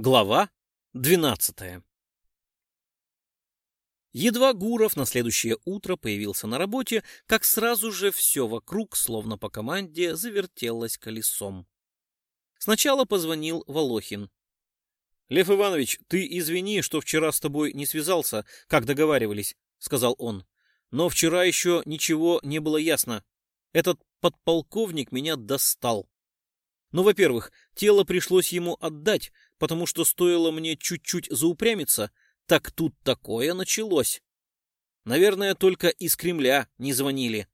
Глава двенадцатая Едва Гуров на следующее утро появился на работе, как сразу же все вокруг, словно по команде, завертелось колесом. Сначала позвонил Волохин. — Лев Иванович, ты извини, что вчера с тобой не связался, как договаривались, — сказал он. — Но вчера еще ничего не было ясно. Этот подполковник меня достал. Ну, во-первых, тело пришлось ему отдать, потому что стоило мне чуть-чуть заупрямиться, так тут такое началось. Наверное, только из Кремля не звонили.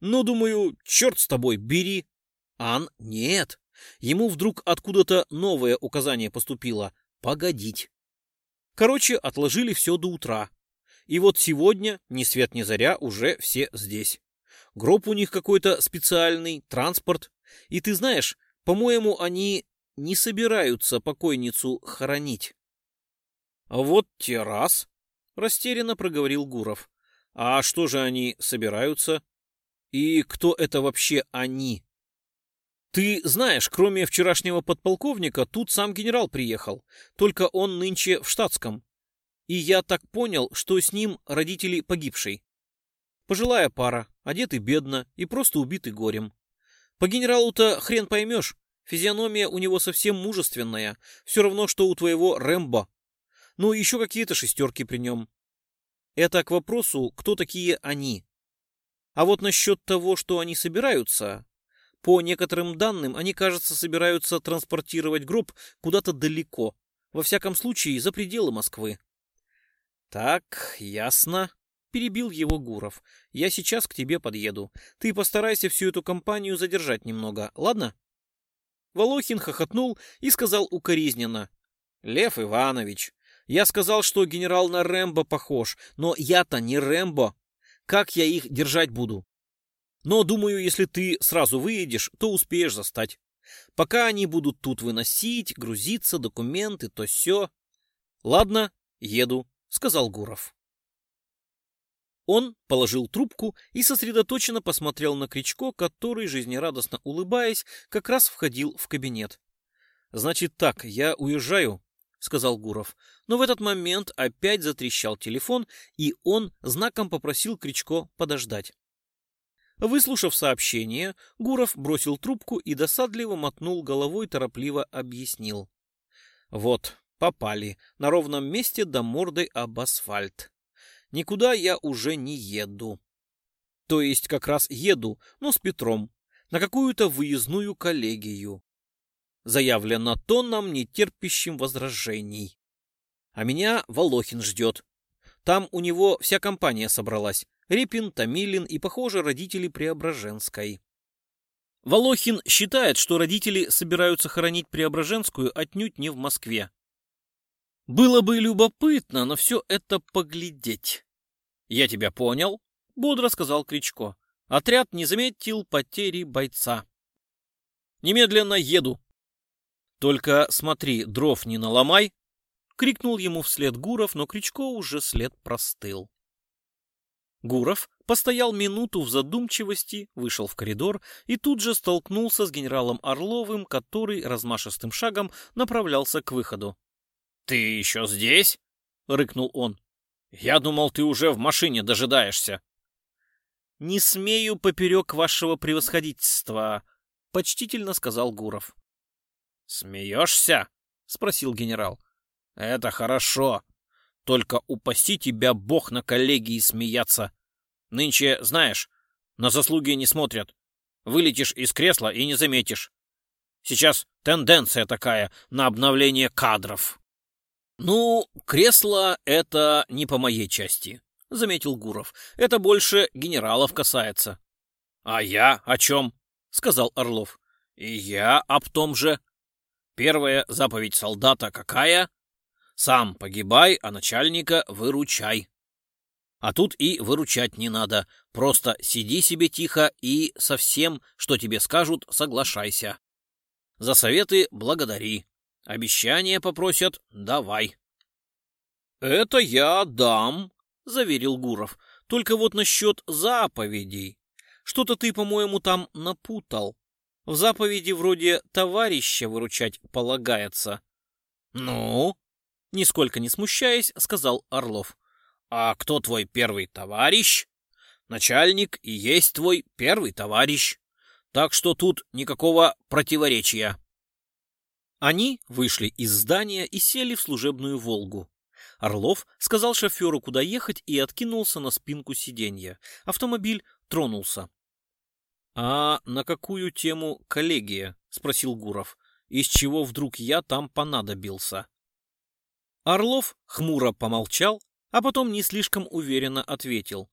Ну, думаю, черт с тобой, бери. Ан, нет. Ему вдруг откуда-то новое указание поступило — погодить. Короче, отложили все до утра. И вот сегодня, ни свет ни заря, уже все здесь. Гроб у них какой-то специальный, транспорт. И ты знаешь, по-моему, они не собираются покойницу хоронить. — Вот те раз, — растерянно проговорил Гуров. — А что же они собираются? И кто это вообще они? Ты знаешь, кроме вчерашнего подполковника, тут сам генерал приехал, только он нынче в штатском. И я так понял, что с ним родители погибшей. Пожилая пара, одеты бедно и просто убиты горем. По генералу-то хрен поймешь, Физиономия у него совсем мужественная, все равно, что у твоего Рэмбо. Ну, еще какие-то шестерки при нем. Это к вопросу, кто такие они. А вот насчет того, что они собираются... По некоторым данным, они, кажется, собираются транспортировать гроб куда-то далеко, во всяком случае, за пределы Москвы. Так, ясно, перебил его Гуров. Я сейчас к тебе подъеду. Ты постарайся всю эту компанию задержать немного, ладно? Волохин хохотнул и сказал укоризненно. «Лев Иванович, я сказал, что генерал на Рэмбо похож, но я-то не Рэмбо. Как я их держать буду? Но, думаю, если ты сразу выедешь, то успеешь застать. Пока они будут тут выносить, грузиться, документы, то все. Ладно, еду», — сказал Гуров. Он положил трубку и сосредоточенно посмотрел на Кричко, который, жизнерадостно улыбаясь, как раз входил в кабинет. «Значит так, я уезжаю», — сказал Гуров. Но в этот момент опять затрещал телефон, и он знаком попросил Кричко подождать. Выслушав сообщение, Гуров бросил трубку и досадливо мотнул головой, торопливо объяснил. «Вот, попали, на ровном месте до мордой об асфальт. Никуда я уже не еду. То есть как раз еду, но с Петром, на какую-то выездную коллегию. Заявлено тоном, не терпящим возражений. А меня Волохин ждет. Там у него вся компания собралась. Репин, Томилин и, похоже, родители Преображенской. Волохин считает, что родители собираются хоронить Преображенскую отнюдь не в Москве. Было бы любопытно на все это поглядеть. — Я тебя понял, — бодро сказал Кричко. Отряд не заметил потери бойца. — Немедленно еду. — Только смотри, дров не наломай, — крикнул ему вслед Гуров, но Кричко уже след простыл. Гуров постоял минуту в задумчивости, вышел в коридор и тут же столкнулся с генералом Орловым, который размашистым шагом направлялся к выходу. «Ты еще здесь?» — рыкнул он. «Я думал, ты уже в машине дожидаешься». «Не смею поперек вашего превосходительства», — почтительно сказал Гуров. «Смеешься?» — спросил генерал. «Это хорошо. Только упаси тебя Бог на коллегии смеяться. Нынче, знаешь, на заслуги не смотрят. Вылетишь из кресла и не заметишь. Сейчас тенденция такая на обновление кадров». «Ну, кресло — это не по моей части», — заметил Гуров. «Это больше генералов касается». «А я о чем?» — сказал Орлов. «И я об том же. Первая заповедь солдата какая? Сам погибай, а начальника выручай. А тут и выручать не надо. Просто сиди себе тихо и со всем, что тебе скажут, соглашайся. За советы благодари. Обещание попросят — давай. — Это я дам, — заверил Гуров. — Только вот насчет заповедей. Что-то ты, по-моему, там напутал. В заповеди вроде товарища выручать полагается. Ну? Нисколько не смущаясь, сказал Орлов. А кто твой первый товарищ? Начальник и есть твой первый товарищ. Так что тут никакого противоречия. Они вышли из здания и сели в служебную «Волгу». Орлов сказал шоферу, куда ехать, и откинулся на спинку сиденья. Автомобиль тронулся. «А на какую тему коллегия?» — спросил Гуров. «Из чего вдруг я там понадобился?» Орлов хмуро помолчал, а потом не слишком уверенно ответил.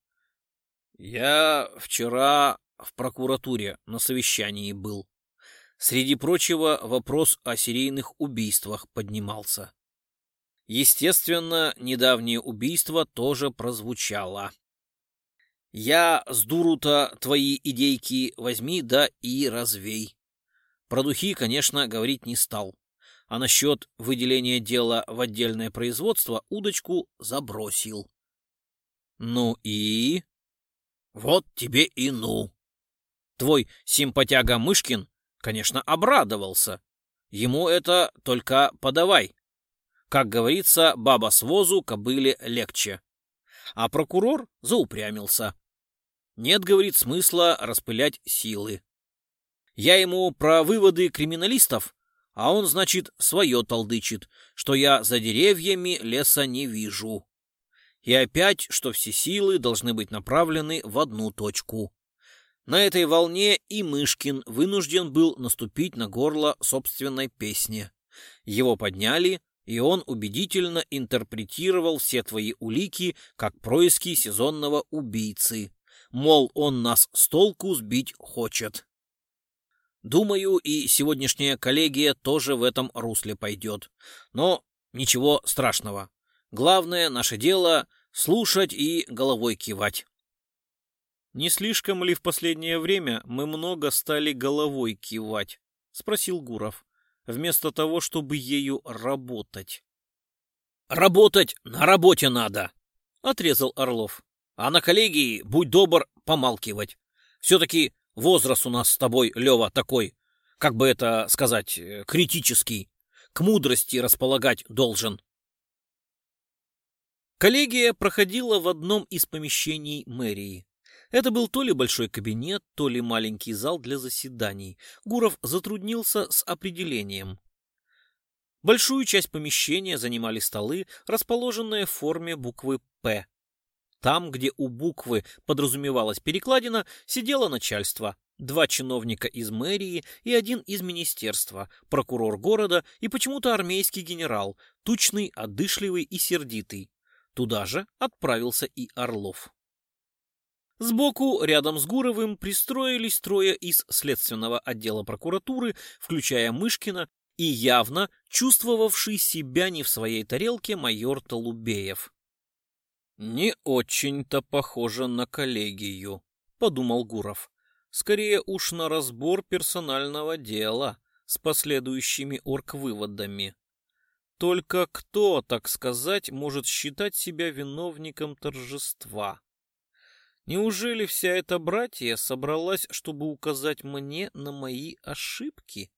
«Я вчера в прокуратуре на совещании был. Среди прочего, вопрос о серийных убийствах поднимался. Естественно, недавнее убийство тоже прозвучало. Я с дуру-то твои идейки возьми да и развей. Про духи, конечно, говорить не стал. А насчет выделения дела в отдельное производство удочку забросил. Ну и... Вот тебе и ну. Твой симпатяга Мышкин, конечно, обрадовался. Ему это только подавай. Как говорится, баба с возу кобыле легче. А прокурор заупрямился. Нет, говорит, смысла распылять силы. Я ему про выводы криминалистов, а он, значит, свое толдычит, что я за деревьями леса не вижу. И опять, что все силы должны быть направлены в одну точку. На этой волне и Мышкин вынужден был наступить на горло собственной песни. Его подняли, и он убедительно интерпретировал все твои улики как происки сезонного убийцы. Мол, он нас с толку сбить хочет. Думаю, и сегодняшняя коллегия тоже в этом русле пойдет. Но ничего страшного. Главное наше дело — слушать и головой кивать. «Не слишком ли в последнее время мы много стали головой кивать?» — спросил Гуров вместо того, чтобы ею работать. «Работать на работе надо!» — отрезал Орлов. «А на коллегии, будь добр, помалкивать. Все-таки возраст у нас с тобой, Лева, такой, как бы это сказать, э, критический. К мудрости располагать должен». Коллегия проходила в одном из помещений мэрии. Это был то ли большой кабинет, то ли маленький зал для заседаний. Гуров затруднился с определением. Большую часть помещения занимали столы, расположенные в форме буквы «П». Там, где у буквы подразумевалась перекладина, сидело начальство. Два чиновника из мэрии и один из министерства, прокурор города и почему-то армейский генерал, тучный, одышливый и сердитый. Туда же отправился и Орлов. Сбоку, рядом с Гуровым, пристроились трое из следственного отдела прокуратуры, включая Мышкина и явно чувствовавший себя не в своей тарелке майор Толубеев. «Не очень-то похоже на коллегию», — подумал Гуров. «Скорее уж на разбор персонального дела с последующими орг-выводами. Только кто, так сказать, может считать себя виновником торжества?» Неужели вся эта братья собралась, чтобы указать мне на мои ошибки?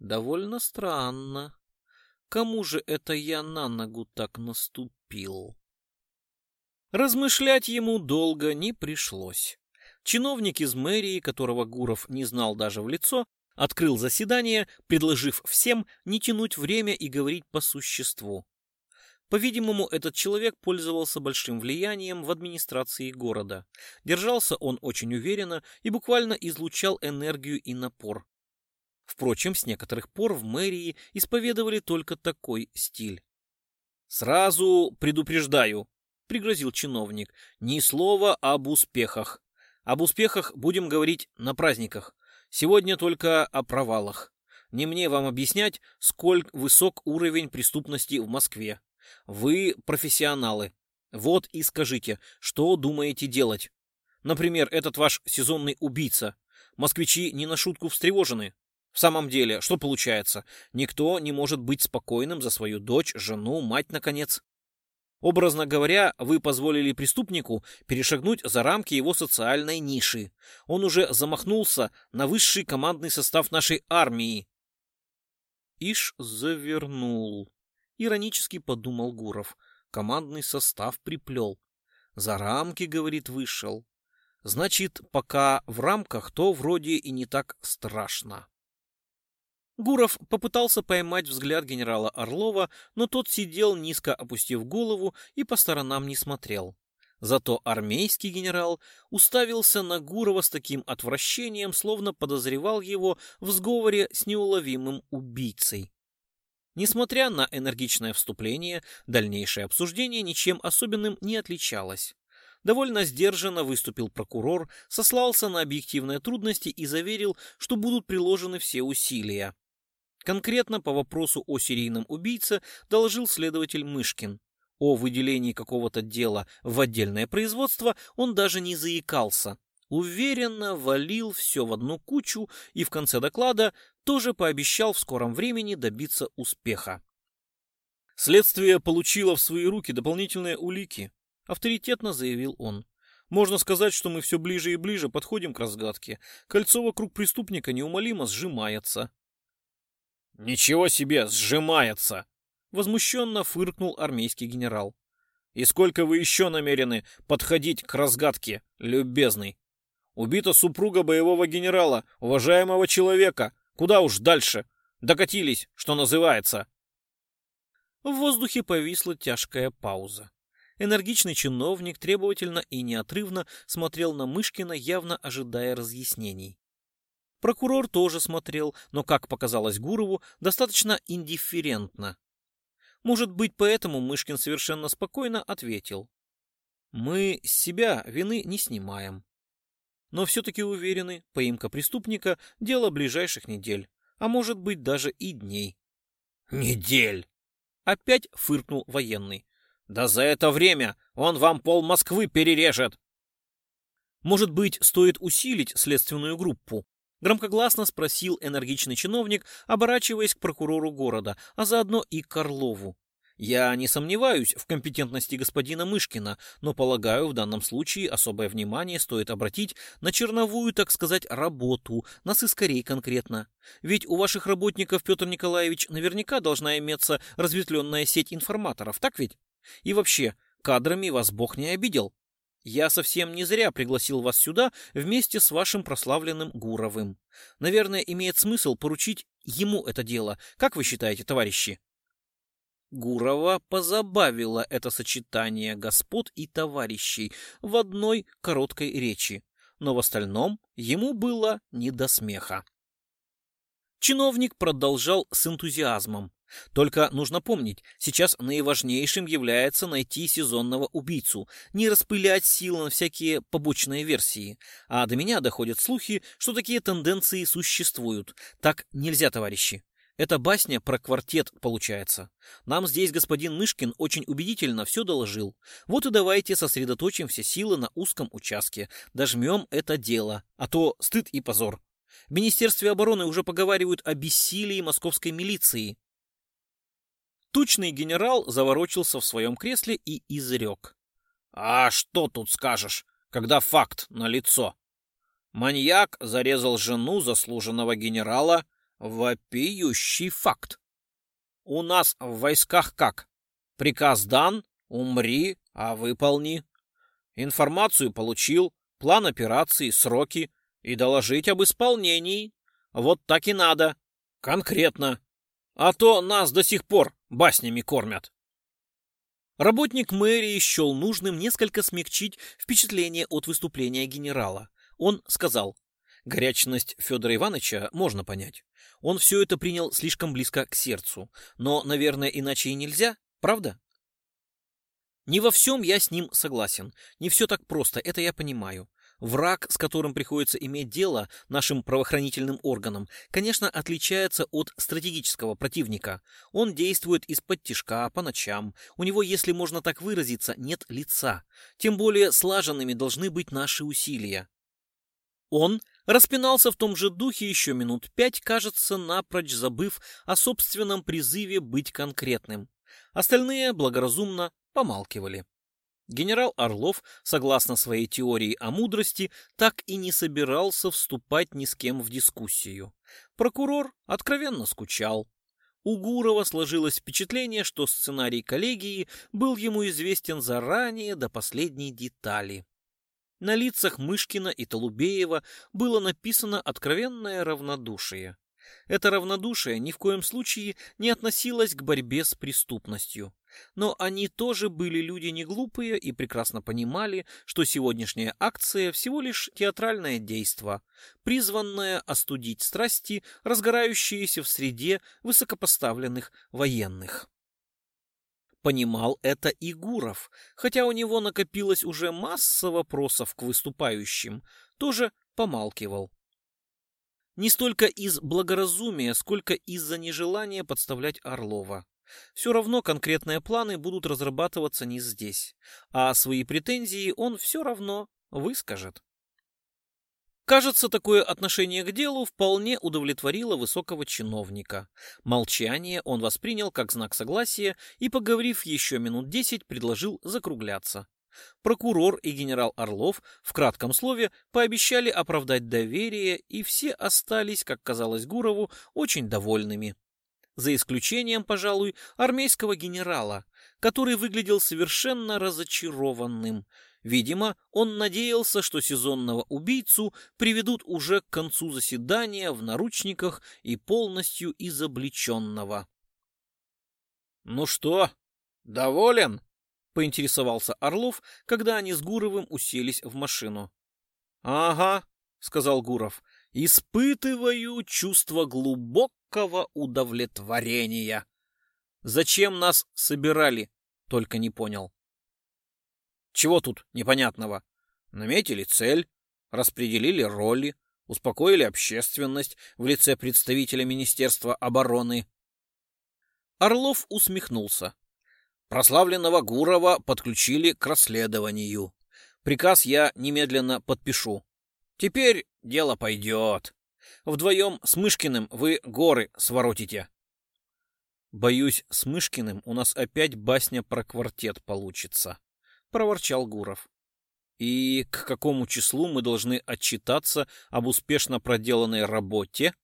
Довольно странно. Кому же это я на ногу так наступил? Размышлять ему долго не пришлось. Чиновник из мэрии, которого Гуров не знал даже в лицо, открыл заседание, предложив всем не тянуть время и говорить по существу. По-видимому, этот человек пользовался большим влиянием в администрации города. Держался он очень уверенно и буквально излучал энергию и напор. Впрочем, с некоторых пор в мэрии исповедовали только такой стиль. «Сразу предупреждаю», — пригрозил чиновник, — «ни слова об успехах. Об успехах будем говорить на праздниках. Сегодня только о провалах. Не мне вам объяснять, сколь высок уровень преступности в Москве. Вы профессионалы. Вот и скажите, что думаете делать? Например, этот ваш сезонный убийца. Москвичи не на шутку встревожены. В самом деле, что получается? Никто не может быть спокойным за свою дочь, жену, мать, наконец. Образно говоря, вы позволили преступнику перешагнуть за рамки его социальной ниши. Он уже замахнулся на высший командный состав нашей армии. Иш завернул. Иронически подумал Гуров. Командный состав приплел. За рамки, говорит, вышел. Значит, пока в рамках, то вроде и не так страшно. Гуров попытался поймать взгляд генерала Орлова, но тот сидел низко опустив голову и по сторонам не смотрел. Зато армейский генерал уставился на Гурова с таким отвращением, словно подозревал его в сговоре с неуловимым убийцей. Несмотря на энергичное вступление, дальнейшее обсуждение ничем особенным не отличалось. Довольно сдержанно выступил прокурор, сослался на объективные трудности и заверил, что будут приложены все усилия. Конкретно по вопросу о серийном убийце доложил следователь Мышкин. О выделении какого-то дела в отдельное производство он даже не заикался. Уверенно валил все в одну кучу и в конце доклада тоже пообещал в скором времени добиться успеха. Следствие получило в свои руки дополнительные улики, авторитетно заявил он. Можно сказать, что мы все ближе и ближе подходим к разгадке. Кольцо вокруг преступника неумолимо сжимается. «Ничего себе, сжимается!» — возмущенно фыркнул армейский генерал. «И сколько вы еще намерены подходить к разгадке, любезный? Убита супруга боевого генерала, уважаемого человека. Куда уж дальше? Докатились, что называется!» В воздухе повисла тяжкая пауза. Энергичный чиновник требовательно и неотрывно смотрел на Мышкина, явно ожидая разъяснений. Прокурор тоже смотрел, но, как показалось Гурову, достаточно индифферентно. Может быть, поэтому Мышкин совершенно спокойно ответил. Мы с себя вины не снимаем. Но все-таки уверены, поимка преступника – дело ближайших недель, а может быть даже и дней. «Недель!» – опять фыркнул военный. «Да за это время он вам пол Москвы перережет!» Может быть, стоит усилить следственную группу, Громкогласно спросил энергичный чиновник, оборачиваясь к прокурору города, а заодно и к Орлову. Я не сомневаюсь в компетентности господина Мышкина, но полагаю, в данном случае особое внимание стоит обратить на черновую, так сказать, работу, на сыскарей конкретно. Ведь у ваших работников, Петр Николаевич, наверняка должна иметься разветвленная сеть информаторов, так ведь? И вообще, кадрами вас Бог не обидел. Я совсем не зря пригласил вас сюда вместе с вашим прославленным Гуровым. Наверное, имеет смысл поручить ему это дело. Как вы считаете, товарищи? Гурова позабавило это сочетание господ и товарищей в одной короткой речи, но в остальном ему было не до смеха. Чиновник продолжал с энтузиазмом. Только нужно помнить, сейчас наиважнейшим является найти сезонного убийцу, не распылять силы на всякие побочные версии. А до меня доходят слухи, что такие тенденции существуют. Так нельзя, товарищи. Это басня про квартет получается. Нам здесь господин Мышкин очень убедительно все доложил. Вот и давайте сосредоточим все силы на узком участке. Дожмем это дело, а то стыд и позор. В Министерстве обороны уже поговаривают о бессилии московской милиции. Тучный генерал заворочился в своем кресле и изрек. «А что тут скажешь, когда факт налицо? Маньяк зарезал жену заслуженного генерала. Вопиющий факт. У нас в войсках как? Приказ дан, умри, а выполни. Информацию получил, план операции, сроки и доложить об исполнении. Вот так и надо. Конкретно. А то нас до сих пор баснями кормят. Работник мэрии счел нужным несколько смягчить впечатление от выступления генерала. Он сказал, горячность Федора Ивановича можно понять. Он все это принял слишком близко к сердцу. Но, наверное, иначе и нельзя, правда? Не во всем я с ним согласен. Не все так просто, это я понимаю. Враг, с которым приходится иметь дело нашим правоохранительным органам, конечно, отличается от стратегического противника. Он действует из-под тишка, по ночам. У него, если можно так выразиться, нет лица. Тем более слаженными должны быть наши усилия. Он распинался в том же духе еще минут пять, кажется, напрочь забыв о собственном призыве быть конкретным. Остальные благоразумно помалкивали. Генерал Орлов, согласно своей теории о мудрости, так и не собирался вступать ни с кем в дискуссию. Прокурор откровенно скучал. У Гурова сложилось впечатление, что сценарий коллегии был ему известен заранее до последней детали. На лицах Мышкина и Толубеева было написано откровенное равнодушие. Это равнодушие ни в коем случае не относилось к борьбе с преступностью. Но они тоже были люди не глупые и прекрасно понимали, что сегодняшняя акция всего лишь театральное действо, призванное остудить страсти, разгорающиеся в среде высокопоставленных военных. Понимал это и Гуров, хотя у него накопилось уже масса вопросов к выступающим, тоже помалкивал. Не столько из благоразумия, сколько из-за нежелания подставлять Орлова. Все равно конкретные планы будут разрабатываться не здесь, а свои претензии он все равно выскажет. Кажется, такое отношение к делу вполне удовлетворило высокого чиновника. Молчание он воспринял как знак согласия и, поговорив еще минут десять, предложил закругляться. Прокурор и генерал Орлов в кратком слове пообещали оправдать доверие, и все остались, как казалось Гурову, очень довольными. За исключением, пожалуй, армейского генерала, который выглядел совершенно разочарованным, Видимо, он надеялся, что сезонного убийцу приведут уже к концу заседания в наручниках и полностью изобличенного. «Ну что, доволен?» — поинтересовался Орлов, когда они с Гуровым уселись в машину. «Ага», — сказал Гуров, — «испытываю чувство глубокого удовлетворения. Зачем нас собирали?» — только не понял. Чего тут непонятного? Наметили цель, распределили роли, успокоили общественность в лице представителя Министерства обороны. Орлов усмехнулся. Прославленного Гурова подключили к расследованию. Приказ я немедленно подпишу. Теперь дело пойдет. Вдвоем с Мышкиным вы горы своротите. Боюсь, с Мышкиным у нас опять басня про квартет получится проворчал Гуров. И к какому числу мы должны отчитаться об успешно проделанной работе?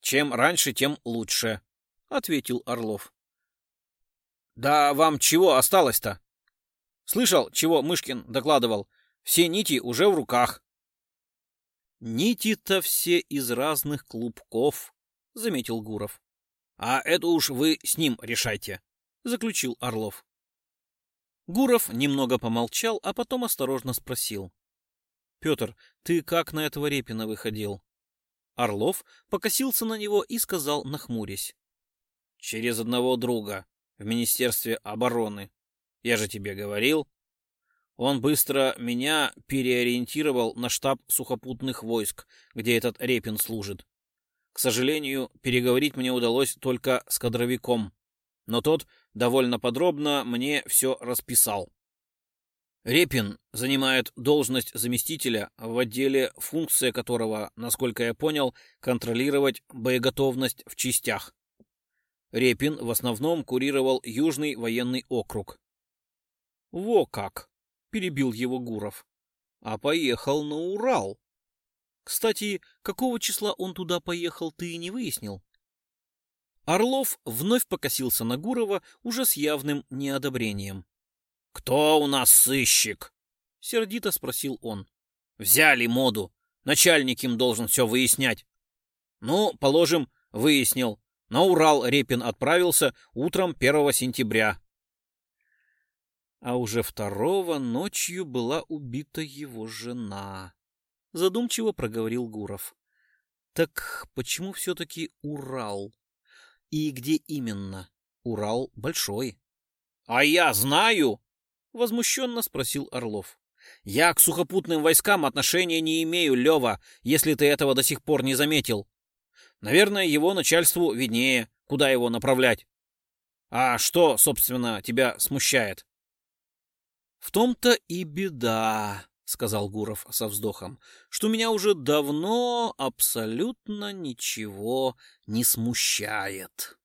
Чем раньше, тем лучше, ответил Орлов. Да вам чего осталось-то? Слышал, чего Мышкин докладывал? Все нити уже в руках. Нити-то все из разных клубков, заметил Гуров. А это уж вы с ним решайте, заключил Орлов. Гуров немного помолчал, а потом осторожно спросил. — Петр, ты как на этого Репина выходил? Орлов покосился на него и сказал, нахмурясь. — Через одного друга в Министерстве обороны. Я же тебе говорил. Он быстро меня переориентировал на штаб сухопутных войск, где этот Репин служит. К сожалению, переговорить мне удалось только с кадровиком но тот довольно подробно мне все расписал. Репин занимает должность заместителя в отделе, функция которого, насколько я понял, контролировать боеготовность в частях. Репин в основном курировал Южный военный округ. «Во как!» — перебил его Гуров. «А поехал на Урал. Кстати, какого числа он туда поехал, ты и не выяснил?» Орлов вновь покосился на Гурова уже с явным неодобрением. «Кто у нас сыщик?» — сердито спросил он. «Взяли моду. Начальник им должен все выяснять». «Ну, положим, выяснил. На Урал Репин отправился утром 1 сентября». А уже второго ночью была убита его жена. Задумчиво проговорил Гуров. Так почему все-таки Урал? И где именно? Урал большой. — А я знаю! — возмущенно спросил Орлов. — Я к сухопутным войскам отношения не имею, Лева, если ты этого до сих пор не заметил. Наверное, его начальству виднее, куда его направлять. А что, собственно, тебя смущает? — В том-то и беда, — сказал Гуров со вздохом, — что меня уже давно абсолютно ничего не смущает.